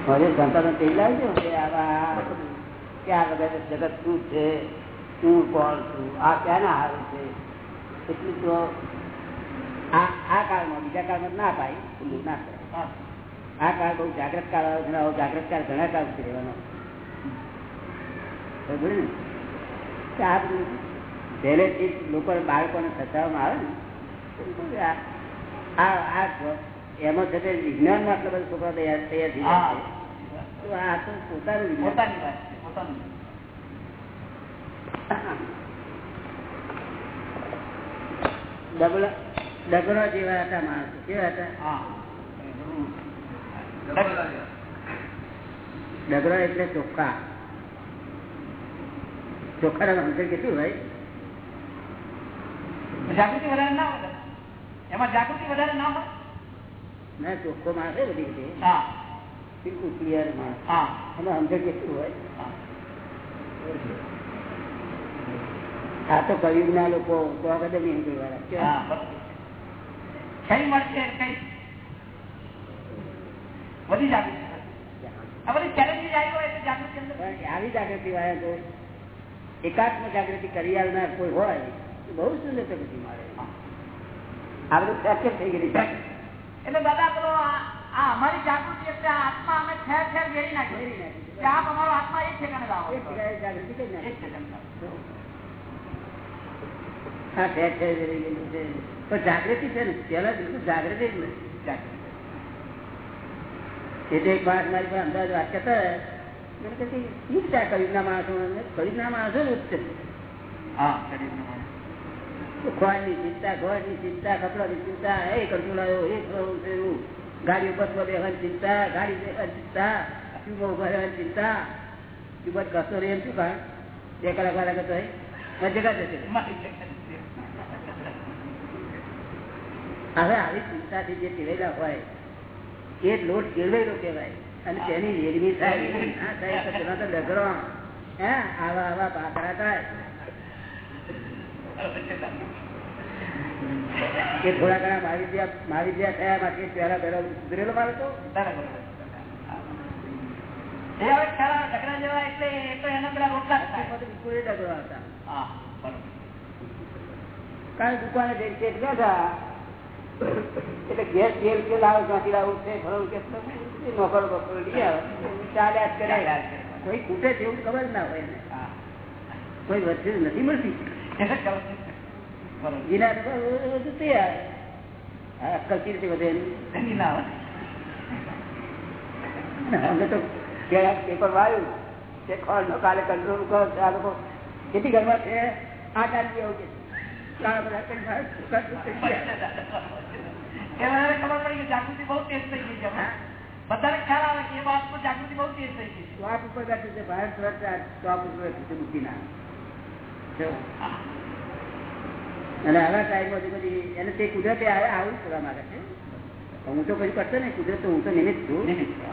હવે સંતાનો તે લાવજો કે આવા કે આ બધા જગત શું છે? શું કોણ છું? આ ક્યાંના હારું છે? એટલું તો આ આ કાળમાં બીજા કાળમાં ના પાય ખુલ્લું ના થાય. આ કાળ બહુ જાગ્રત કાળ આવે છે જાગ્રત કાળ ઘણા કાળ છે રહેવાનો. બરાબર ને? કે આ બધું પહેલેથી લોકો બાળકોને સતાવવામાં આવે ને આ આ આ એમાં છે તે વિજ્ઞાનમાં આટલા બધા છોકરા તૈયાર તૈયાર થઈ જાય તો આ તો પોતાનું પોતાની વાત છે પોતાનું. ડબલ ડગરો જેવા હતા માણસો. કેવા હતા? હા. એટલે ચોખ્ખા ચોખ્ખા અંતર કેટલું ભાઈ જાગૃતિ વધારે ના હોય. એમાં જાગૃતિ વધારે ના હોય? ના ચોખ્ખો માણસ બધી રીતે. હા. બિલકુલ ક્લિયર માણસ હા. કેટલું હોય? આ તો લોકો. કઈ મળશે કઈ? આવી જાગૃતિ વાળા તો એકાત્મ જાગૃતિ કરી આવનાર કોઈ હોય તો બહુ સુંદર પ્રગતિ મળે. આ બધું થઈ ગયેલી એટલે દાદા પેલો આ અમારી જાગૃતિ એટલે આત્મા અમે ઠેર ઠેર ઘેરી નાખી. આપ અમારો આત્મા એક સેકન્ડ લાવો. એક જાગૃતિ. હા ઠેર ઠેર ગયેલું છે. પણ જાગૃતિ છે ને પેલા બિલકુલ જાગૃતિ જ નથી એટલે એક માણસ મારી પણ અમદાવાદ વાત કરતા. મને કહે આ કયુગના માણસો ખરીદના માણસો જ ઉચ્ચ હા ખોળની ચિંતા ઘોડની ચિંતા કપડાની ચિંતા એ કરતું લાવ્યો એ કરવું એવું. ગાડી ઉપર બેસવાની ચિંતા, ગાડી બેસવાની ચિંતા ટ્યુબો ઊભા રહેવાની ચિંતા. ટ્યુબ જ ઘસતો રહે એમ શું કારણ બે કલાક વાળા લાગે તો જગા જશે હવે આવી ચિંતાથી જે ટેવેલા હોય, એ લોટ કેળવેલો કહેવાય. અને તેની રેડમી થાય. હા સાહેબ તો તેનો ડગરો. હે, આવા આવા પાકડા થાય. કે થોડા ઘણા મારી મારી થયા બાકી પહેલા પહેલા સુધરેલો મારે તો. એ એ એ. કારણ દુકાને જઈને ચેક ગયા એટલે ગેસ તેલ કે લાવો ક્યાંથી લાવવું છે ફલાણું કે નોકરો બકરો લઈ આવે. ચાલ્યા જ કરે કોઈ ખૂટે તેવું ખબર ના હોય ને કોઈ વચ્ચે નથી મળતી. વિના તો બધું તૈયાર હા, અક્કલ કેવી રીતે વધે એની? એની ના હોય. અમે તો પેલા પેપર વાળ્યું તે ખોળ નો કાલે કંટ્રોલ કરો આ લોકો કેટલી ઘરમાં છે આઠ આદમી આવું કે કાળા બધા કરી ભાઈ, સુકાતું થઈ ગયા. એ બધાને ખબર પડી કે જાગૃતિ બહુ તેજ થઈ ગઈ છે હા? બધાને ખ્યાલ આવે કે એ વાત પર જાગૃતિ બહુ તેજ થઈ ગઈ છે ટોપ ઉપર બેઠું છે ભારત વર્ષ આ ટોપ ઉપર બેઠું છે બુદ્ધિના જો. અને આવા ટાઈમ હજુ બધી એને તે કુદરતે આવું જ કરવા માંગે છે. હું તો કઈ કરતો ને કુદરત તો હું તો નિમિત્ત છું.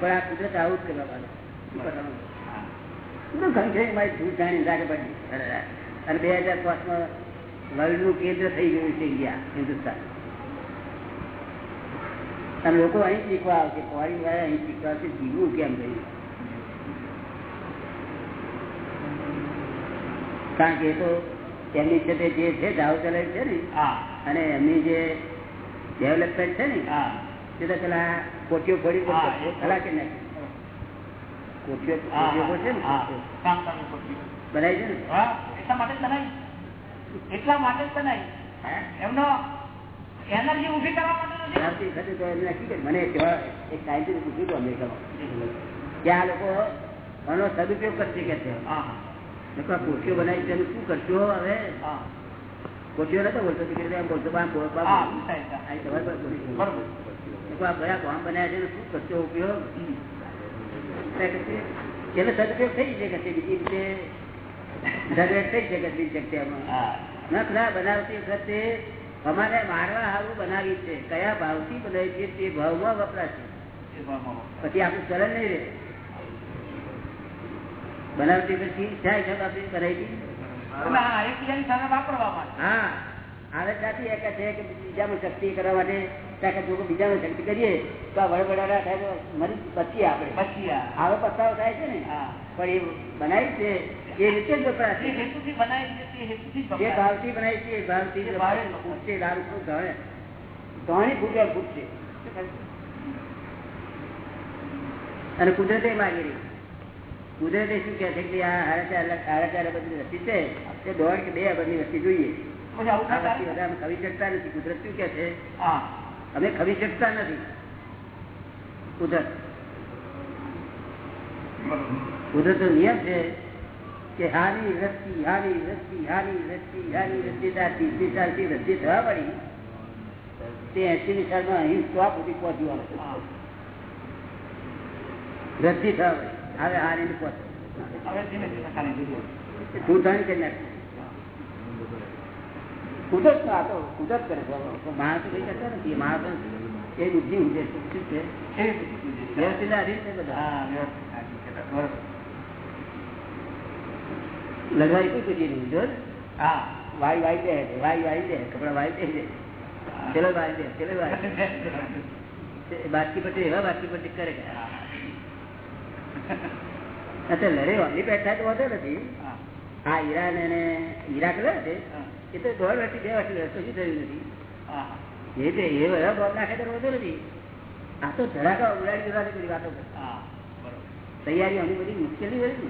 પણ આ કુદરત આવું જ કરવા માંગે હું. તો ઘણી ઘણી મારી ધૂળ જાણી લાગે પડી અને બે હજાર પાંચમાં વર્લ્ડનું કેન્દ્ર થઈ ગયું છે ઇન્ડિયા હિન્દુસ્તાન. અને લોકો અહીં શીખવા આવશે ફોરેન વાળા અહીં શીખવા આવશે જીવવું કેમ ગયું કારણ કે એ તો એમની છે તે જે છે દાવ ચલાવી છે ને. અને એમની જે ડેવલપમેન્ટ છે ને તે તો પેલા કોટીઓ ફોડી કલાકે નાખી. છે ને. બનાવી છે ને? એટલા માટે બનાવી. એટલા માટે બનાવી. એમનો એનર્જી ઊભી કરવા માટે. મને એક સાયન્ટિસ્ટ પૂછ્યું હતું અમેરિકામાં. કે આ લોકો આનો સદુપયોગ કરશે કે છે? હા. કોઠીઓ બનાવી છે શું કરશો હવે? કોઠીઓ નતો બોલતો એમ બોલતો બધા ગામ બનાવ્યા છે શું કરશો ઉપયોગ? એનો સદુપયોગ થઈ શકે છે બીજી રીતે જરૂરિયાત થઈ શકે બીજી જગ્યામાં નખરા બનાવતી વખતે અમારે મારવા હારું બનાવી છે. કયા ભાવથી બનાવી છે તે ભાવમાં વપરાશે. પછી આપણું ચલણ નહીં રહે. બનાવતી પછી ક્યાં હિસાબ આપી કરાવી હા, આવે ત્યાંથી એક છે કે બીજામાં શક્તિ કરવા માટે ત્યાં જો બીજામાં શક્તિ કરીએ તો આ થાય તો મરી બચીએ આપણે. પછી આ પસ્તાવો થાય છે ને? પણ એ બનાવી છે એ રીતે જ વપરાશે હેતુથી બનાવી વપરાય. ભાવથી બનાવી છે એ ભાવથી ફૂટશે દારૂ શું ધણે ધણી ફૂટે ફૂટશે અને કુદરતે માગી રહી કુદરતે શું કે છે કે આ સાડા ચાર અબજની વસ્તી છે? તે દોઢ કે બે અબજની વસ્તી જોઈએ? બધા અમે ખવી શકતા નથી. કુદરત શું કે છે? અમે ખવી શકતા નથી. કુદરત. કુદરત નિયમ છે કે હારી રસ્તી હારી રસ્તી હારી રસ્તી હારી રસ્તી ચાલતી તે ચાલતી વૃત્તિ થવા પડી. તે એસી ની સાલમાં અહીં સ્ટોપ સુધી પહોંચવાનું હા. વૃદ્ધિ થવા પડી. હવે આ રીતે પહોંચે. હવે ધીમે ધીમે ખાલી જોઈએ. ધૂળધાણી કરી નાખે કુદરત આ તો કુદરત કરે છે. માણસો કઈ કરતા નથી માણસો એ બુદ્ધિ ઊંઘે શું છે? વ્યવસ્થિત આધીન છે બધા? હા, વાય વાય કોઈ પૂછી નહીં હા. વાઈ વાઈ દે વાઈ વાઈ દે કપડા વાઈ દે ચલો વાઈ દે ચલો વાઈ દે. તે એવા બાકી પટ્ટી કરે કે? અત્યારે લડે વાલી બેઠા તો વાંધો નથી હા. આ છે. એ તો દોઢ વર્ષથી બે વર્ષથી રસ્તો થયું નથી? એ તો એ એવા બોમ્બ નાખે તો વાંધો નથી. આ તો ધડાકા ઉડાડી દેવાની બધી વાતો હા. તૈયારી અમુક બધી મુશ્કેલી હોય ને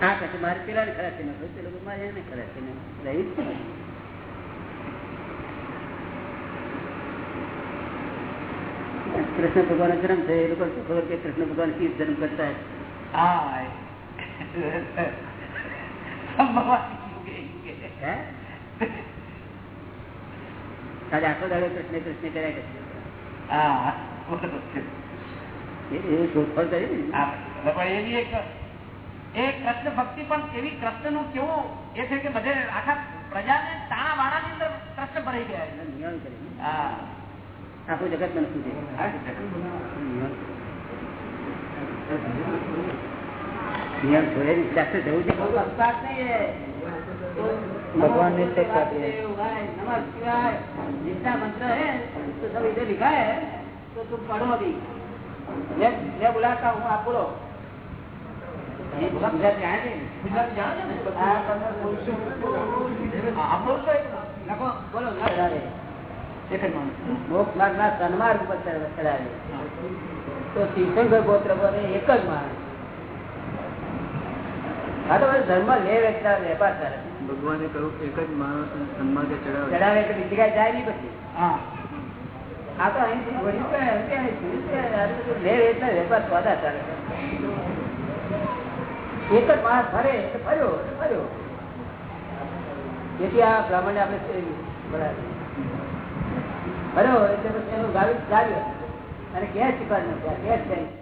આ પછી મારે પેલા ખરાબ છે. ને પેલો મારે એને ખરાબ છે. ને રહ્યું જ છે ને. કૃષ્ણ ભગવાન જન્મ થયો એ લોકો શું ખબર કે કૃષ્ણ ભગવાન તીર્થ જન્મ કરતા હા. આજે આખો દાડો કૃષ્ણ કૃષ્ણ કર્યા કરશે. હા. એ- શોધખોળ કરી પણ એવી એક એ કૃષ્ણ ભક્તિ પણ એવી કૃષ્ણનું કેવું એ છે કે બધે આખા પ્રજાને તાણા વાળાની અંદર કૃષ્ણ ભરાઈ ગયા હા. આખું જગત મને શું છે નિયમ છોડે ને શાસ્ત્ર જવું છે કોઈ અપવાદ નહીં એ. भगवान ने तय कर दिया। वासुदेव गाय, नमः शिवाय जितना मंत्र है तो सब इधर लिखा है तो तुम पढ़ो अभी मैं मैं बुलाता हूँ आप बोलो ये गुजरात ધર્મ લે વેચતા વેપાર ભગવાને કહ્યું એક જ માણસ સન્માર્ગે ચડાવે. ચડાવે એટલે બીજી કાંઈ જાય નહીં પછી. હા. આ તો અહીંથી લે એટલે વેપાર સ્વાદા ચાલે એક જ માણસ ફરે ફર્યો ફર્યો. તેથી આ બ્રાહ્મણ આપણે બરાબર. બરાબર એટલે પછી એનું ગાવી ગાવ્યું અને કેસ શીખવાનું કેસ છે